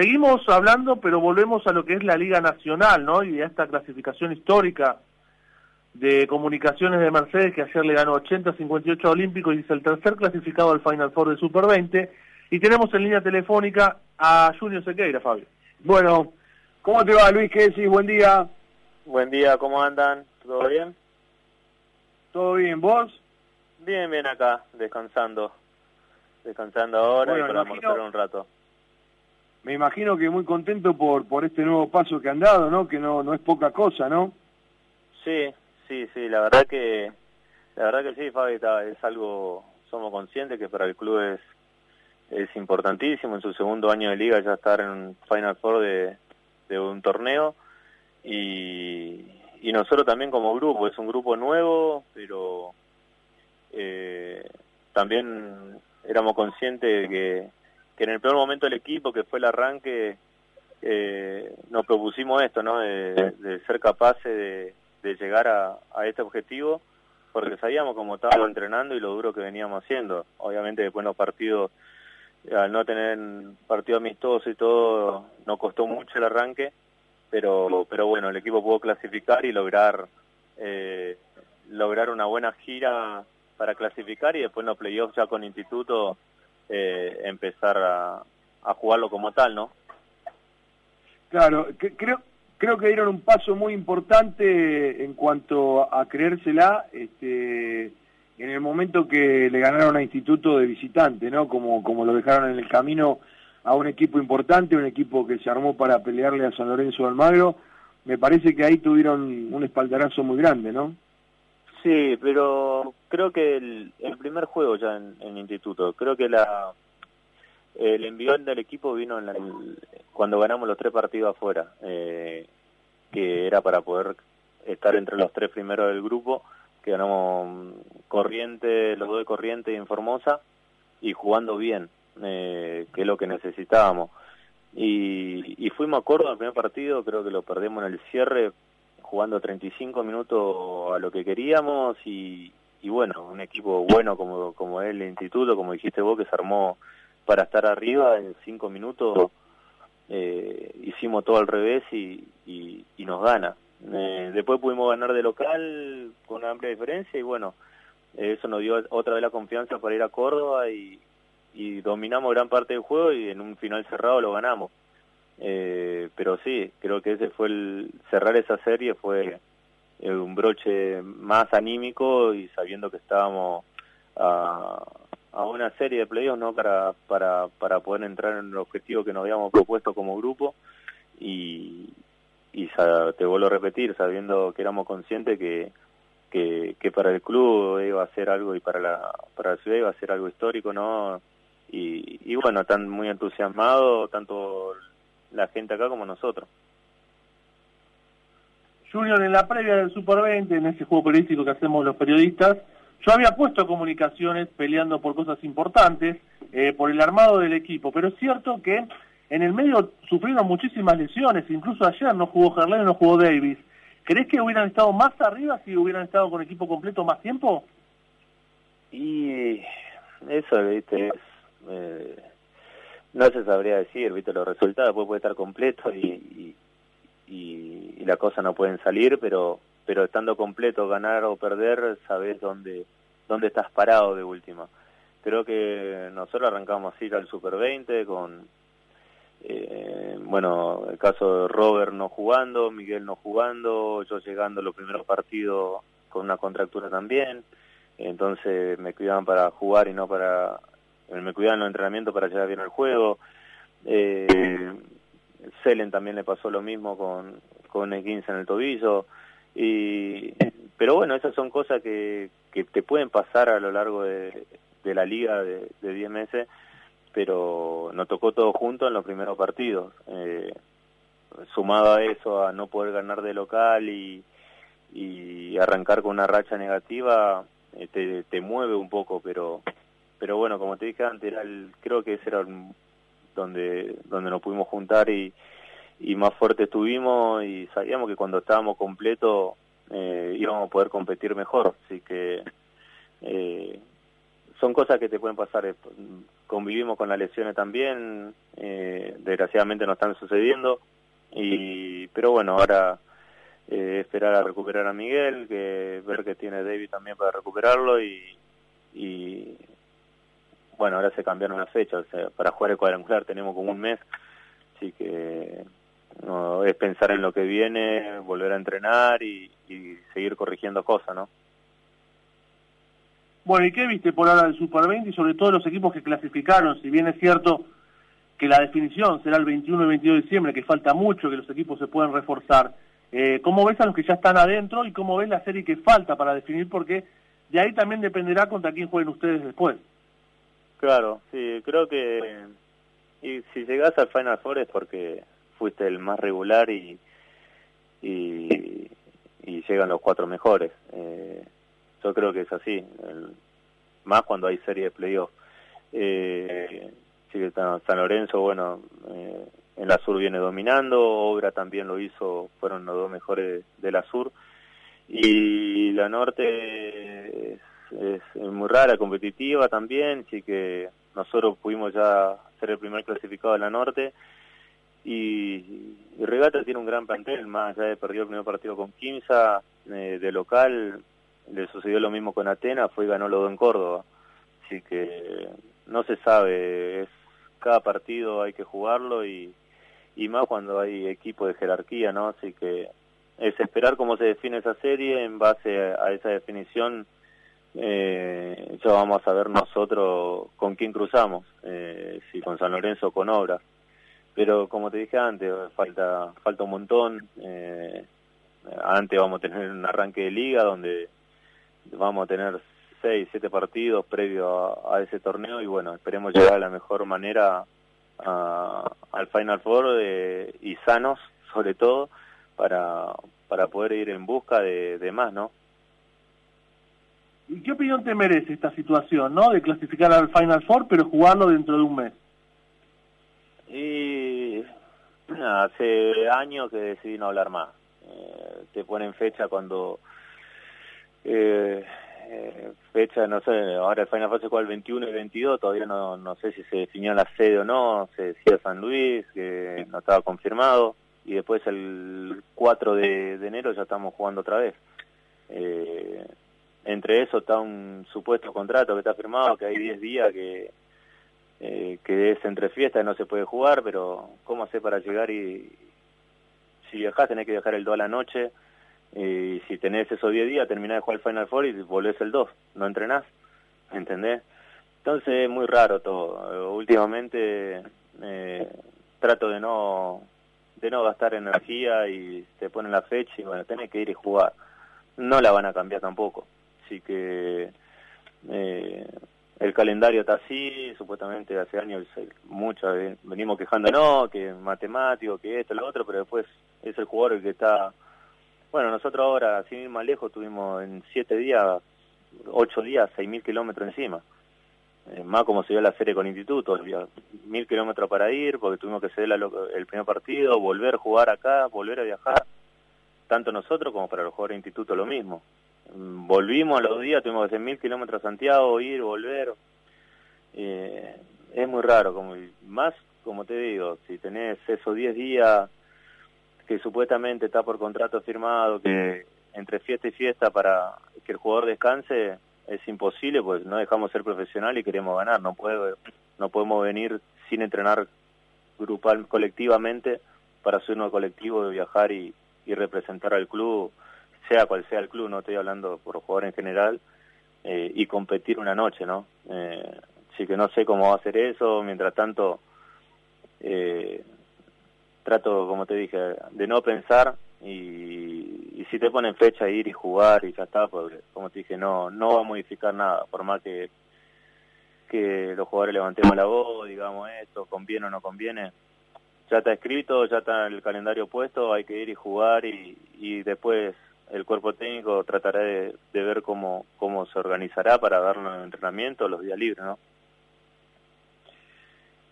seguimos hablando, pero volvemos a lo que es la Liga Nacional, ¿no? Y a esta clasificación histórica de comunicaciones de Mercedes, que ayer le ganó 80-58 a Olímpico y es el tercer clasificado al Final Four de Super 20. Y tenemos en línea telefónica a Junior Sequeira, Fabio. Bueno, ¿cómo te va Luis? ¿Qué decís? Buen día. Buen día, ¿cómo andan? ¿Todo bien? ¿Todo bien? ¿Vos? Bien, bien acá, descansando. Descansando ahora y para imagino... un rato. Me imagino que muy contento por por este nuevo paso que han dado, ¿no? Que no no es poca cosa, ¿no? Sí, sí, sí, la verdad que la verdad que sí, Fabi, es algo somos conscientes que para el club es es importantísimo en su segundo año de liga ya estar en Final Four de, de un torneo y, y nosotros también como grupo, es un grupo nuevo, pero eh, también éramos conscientes de que, que, en el peor momento del equipo, que fue el arranque, eh, nos propusimos esto, ¿no? De, ser capaces de, de llegar a, a, este objetivo, porque sabíamos cómo estábamos entrenando y lo duro que veníamos haciendo. Obviamente después los partidos, al no tener partido amistoso y todo, nos costó mucho el arranque, pero, pero bueno, el equipo pudo clasificar y lograr, eh, lograr una buena gira para clasificar y después en los playoffs ya con Instituto eh, empezar a, a, jugarlo como tal, ¿no? Claro, que, creo creo que dieron un paso muy importante en cuanto a creérsela este, en el momento que le ganaron a Instituto de visitante, ¿no? Como, como lo dejaron en el camino a un equipo importante, un equipo que se armó para pelearle a San Lorenzo de Almagro. Me parece que ahí tuvieron un espaldarazo muy grande, ¿no? Sí, pero creo que el, primer juego ya en, en, instituto, creo que la el envión del equipo vino en el, cuando ganamos los tres partidos afuera, eh, que era para poder estar entre los tres primeros del grupo, que ganamos Corriente, los dos de Corriente y en Formosa, y jugando bien, eh, que es lo que necesitábamos. Y, y fuimos a Córdoba el primer partido, creo que lo perdemos en el cierre jugando 35 minutos a lo que queríamos y, y bueno, un equipo bueno como, como el instituto, como dijiste vos, que se armó para estar arriba en 5 minutos, eh, hicimos todo al revés y, y, y nos gana. Eh, después pudimos ganar de local con una amplia diferencia y bueno, eso nos dio otra vez la confianza para ir a Córdoba y, y dominamos gran parte del juego y en un final cerrado lo ganamos. Eh, pero sí, creo que ese fue el cerrar esa serie fue eh, un broche más anímico y sabiendo que estábamos a, una serie de playoffs no para, para, para poder entrar en el objetivo que nos habíamos propuesto como grupo. Y, y te vuelvo a repetir sabiendo que éramos conscientes que, que, para el club iba a ser algo y para la, para la ciudad iba a ser algo histórico no y, y bueno están muy entusiasmados tanto la gente acá como nosotros. Junior, en la previa del Super 20, en ese juego periodístico que hacemos los periodistas, yo había puesto comunicaciones peleando por cosas importantes, eh, por el armado del equipo, pero es cierto que en el medio sufrieron muchísimas lesiones, incluso ayer no jugó Gerlén, no jugó Davis. ¿Crees que hubieran estado más arriba si hubieran estado con equipo completo más tiempo? Y eso, viste, es, eh, no se sabría decir, viste, los resultados puede estar completo y, y, la cosa no pueden salir, pero pero estando completo, ganar o perder, sabes dónde, dónde estás parado de última. Creo que nosotros arrancamos a ir al Super 20 con, eh, bueno, el caso de Robert no jugando, Miguel no jugando, yo llegando los primeros partidos con una contractura también, entonces me cuidaban para jugar y no para me cuidaban los entrenamientos para llegar bien al juego. Eh, Selen también le pasó lo mismo con, con el 15 en el tobillo. Y, pero bueno, esas son cosas que, que te pueden pasar a lo largo de, de la liga de, de 10 meses, pero nos tocó todo junto en los primeros partidos. Eh, sumado a eso, a no poder ganar de local y, y arrancar con una racha negativa, eh, te, te mueve un poco, pero pero bueno, como te dije antes, era el, creo que ese era donde, donde nos pudimos juntar y, y más fuerte estuvimos y sabíamos que cuando estábamos completos eh, íbamos a poder competir mejor, así que eh, son cosas que te pueden pasar. Eh, convivimos con las lesiones también, eh, desgraciadamente no están sucediendo, y pero bueno, ahora eh, esperar a recuperar a Miguel, que ver que tiene David también para recuperarlo y, y bueno, ahora se cambiaron las fechas, para jugar el cuadrangular tenemos como un mes, así que no, es pensar en lo que viene, volver a entrenar y, y seguir corrigiendo cosas, ¿no? Bueno, ¿y qué viste por ahora del Super 20 y sobre todo los equipos que clasificaron? Si bien es cierto que la definición será el 21 y 22 de diciembre, que falta mucho, que los equipos se pueden reforzar. Eh, ¿Cómo ves a los que ya están adentro y cómo ves la serie que falta para definir? Porque de ahí también dependerá contra quién jueguen ustedes después. Claro, sí, creo que y si llegas al Final Four es porque fuiste el más regular y, y, llegan los cuatro mejores. Eh, yo creo que es así, más cuando hay serie de playoffs. Eh, sí que San Lorenzo, bueno, eh, en la sur viene dominando, Obra también lo hizo, fueron los dos mejores de la sur. Y la norte es, muy rara, competitiva también, sí que nosotros pudimos ya ser el primer clasificado de la norte. Y, Regata tiene un gran plantel, más allá de perdió el primer partido con Quimsa, eh, de local, le sucedió lo mismo con Atenas, fue y ganó dos en Córdoba. Así que no se sabe, es cada partido hay que jugarlo y, y más cuando hay equipo de jerarquía, ¿no? Así que es esperar cómo se define esa serie en base a, esa definición. Eh, ya vamos a ver nosotros con quién cruzamos, eh, si con San Lorenzo o con Obras. Pero como te dije antes, falta falta un montón. Eh, antes vamos a tener un arranque de liga donde vamos a tener seis, siete partidos previo a, ese torneo y bueno, esperemos llegar de la mejor manera al Final Four de, y sanos, sobre todo, para, para poder ir en busca de, más, ¿no? ¿Y qué opinión te merece esta situación, no? De clasificar al Final Four, pero jugarlo dentro de un mes. Y hace años que decidí no hablar más. Eh, te ponen fecha cuando eh, eh, fecha, no sé, ahora el Final Four se juega el 21 y 22, todavía no, no sé si se definió la sede o no, se decía San Luis, que no estaba confirmado, y después el 4 de, enero ya estamos jugando otra vez. Eh, entre eso está un supuesto contrato que está firmado, que hay 10 días que, eh, que es entre fiestas no se puede jugar, pero ¿cómo hacer para llegar y si viajás tenés que viajar el 2 a la noche? y si tenés esos 10 días, terminás de jugar el Final Four y volvés el 2, no entrenás, ¿entendés? Entonces es muy raro todo. Últimamente eh, trato de no de no gastar energía y te ponen la fecha y bueno, tenés que ir y jugar. No la van a cambiar tampoco. Así que eh, el calendario está así, supuestamente hace años muchas venimos quejando, no, que matemático, que esto, lo otro, pero después es el jugador el que está bueno, nosotros ahora, sin ir más lejos, tuvimos en siete días, ocho días, seis mil kilómetros encima. Eh, más como se dio la serie con Instituto, mil kilómetros para ir, porque tuvimos que ceder el primer partido, volver a jugar acá, volver a viajar, tanto nosotros como para los jugadores de Instituto lo mismo. Mm, volvimos a los días, tuvimos que hacer mil kilómetros a Santiago, ir, volver. Eh, es muy raro, como más, como te digo, si tenés esos diez días que supuestamente está por contrato firmado, que entre fiesta y fiesta para que el jugador descanse, es imposible, pues no dejamos ser profesional y queremos ganar, no puede, no podemos venir sin entrenar grupal, colectivamente para subirnos al colectivo de viajar y, representar al club, sea cual sea el club, no estoy hablando por jugador en general, eh, y competir una noche, ¿no? Eh, así que no sé cómo va a ser eso, mientras tanto eh, trato, como te dije, de no pensar y, si te ponen fecha ir y jugar y ya está, porque como te dije, no no va a modificar nada, por más que que los jugadores levantemos la voz, digamos esto, conviene o no conviene, ya está escrito, ya está el calendario puesto, hay que ir y jugar y, y después el cuerpo técnico tratará de, de ver cómo, cómo se organizará para darnos el entrenamiento los días libres, ¿no?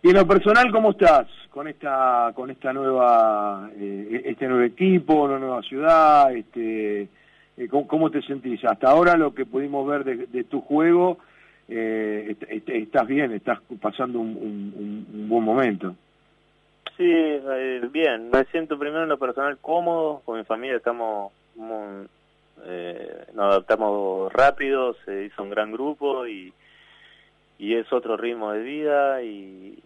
Y en lo personal, ¿cómo estás con esta con esta nueva eh, este nuevo equipo, una nueva ciudad? Este, eh, ¿cómo, te sentís? Hasta ahora lo que pudimos ver de, tu juego eh, estás bien, estás pasando un, buen momento. Sí, eh, bien, me siento primero en lo personal cómodo, con mi familia estamos, eh, nos adaptamos rápido, se hizo un gran grupo y, y es otro ritmo de vida y,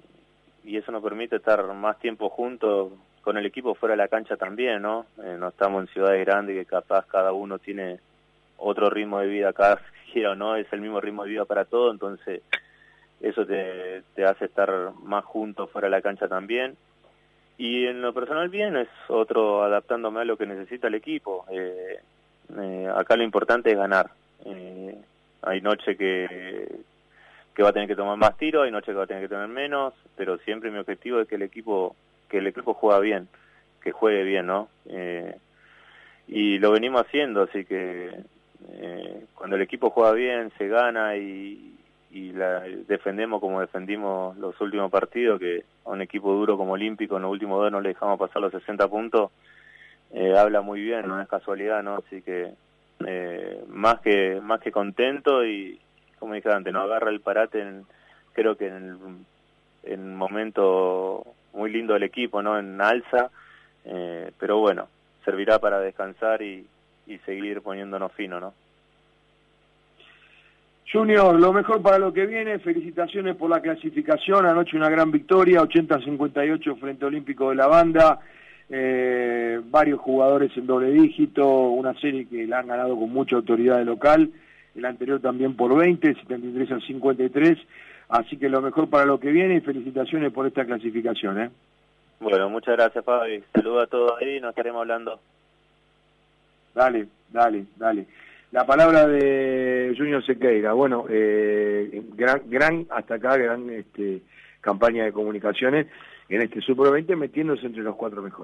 y eso nos permite estar más tiempo juntos con el equipo fuera de la cancha también, ¿no? Eh, no estamos en ciudades grandes que capaz cada uno tiene otro ritmo de vida, cada gira o no, es el mismo ritmo de vida para todo, entonces eso te, te hace estar más juntos fuera de la cancha también. Y en lo personal bien, es otro adaptándome a lo que necesita el equipo. Eh, eh, acá lo importante es ganar. Eh, hay noche que, que va a tener que tomar más tiro, hay noche que va a tener que tener menos, pero siempre mi objetivo es que el equipo que el equipo juega bien, que juegue bien, ¿no? Eh, y lo venimos haciendo, así que eh, cuando el equipo juega bien, se gana y, y la defendemos como defendimos los últimos partidos, que a un equipo duro como Olímpico en los últimos dos no le dejamos pasar los 60 puntos, eh, habla muy bien, no es casualidad, ¿no? Así que eh, más que más que contento y como dije antes, nos agarra el parate en, creo que en el, un momento muy lindo del equipo, ¿no? En alza, eh, pero bueno, servirá para descansar y, y seguir poniéndonos fino, ¿no? Junior, lo mejor para lo que viene, felicitaciones por la clasificación, anoche una gran victoria, 80-58 frente Olímpico de la Banda, eh, varios jugadores en doble dígito, una serie que la han ganado con mucha autoridad de local, el anterior también por 20, 73 a 53, Así que lo mejor para lo que viene y felicitaciones por esta clasificación. ¿eh? Bueno, muchas gracias Fabi. Saludos a todos ahí, nos estaremos hablando. Dale, dale, dale. La palabra de Junior Sequeira. Bueno, eh, gran, gran, hasta acá, gran este, campaña de comunicaciones en este Super 20 metiéndose entre los cuatro mejores.